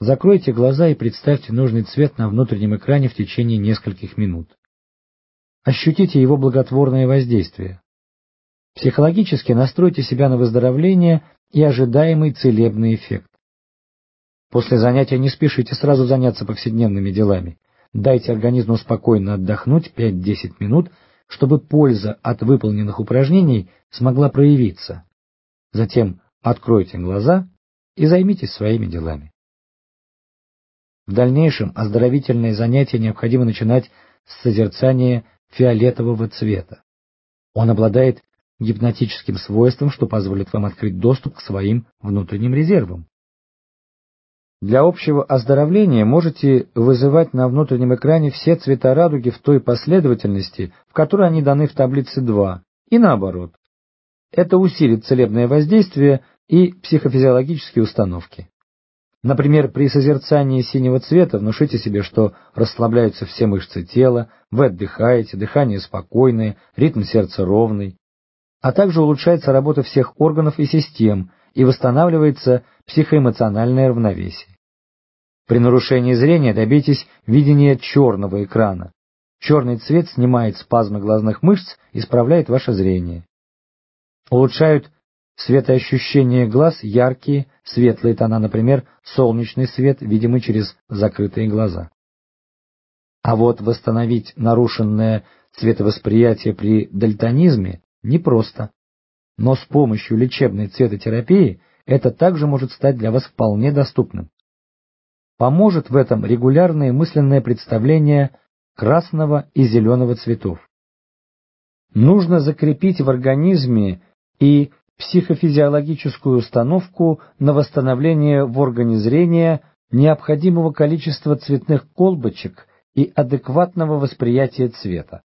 Закройте глаза и представьте нужный цвет на внутреннем экране в течение нескольких минут. Ощутите его благотворное воздействие. Психологически настройте себя на выздоровление и ожидаемый целебный эффект. После занятия не спешите сразу заняться повседневными делами. Дайте организму спокойно отдохнуть 5-10 минут, чтобы польза от выполненных упражнений смогла проявиться. Затем откройте глаза и займитесь своими делами. В дальнейшем оздоровительные занятия необходимо начинать с созерцания фиолетового цвета. Он обладает гипнотическим свойством, что позволит вам открыть доступ к своим внутренним резервам. Для общего оздоровления можете вызывать на внутреннем экране все цвета радуги в той последовательности, в которой они даны в таблице 2, и наоборот. Это усилит целебное воздействие и психофизиологические установки. Например, при созерцании синего цвета внушите себе, что расслабляются все мышцы тела, вы отдыхаете, дыхание спокойное, ритм сердца ровный, а также улучшается работа всех органов и систем и восстанавливается психоэмоциональное равновесие. При нарушении зрения добейтесь видения черного экрана. Черный цвет снимает спазмы глазных мышц и исправляет ваше зрение. Улучшают Светоощущение глаз яркие, светлые тона, например, солнечный свет, видимый через закрытые глаза. А вот восстановить нарушенное цветовосприятие при дальтонизме непросто. Но с помощью лечебной цветотерапии это также может стать для вас вполне доступным. Поможет в этом регулярное мысленное представление красного и зеленого цветов. Нужно закрепить в организме и психофизиологическую установку на восстановление в органе зрения необходимого количества цветных колбочек и адекватного восприятия цвета.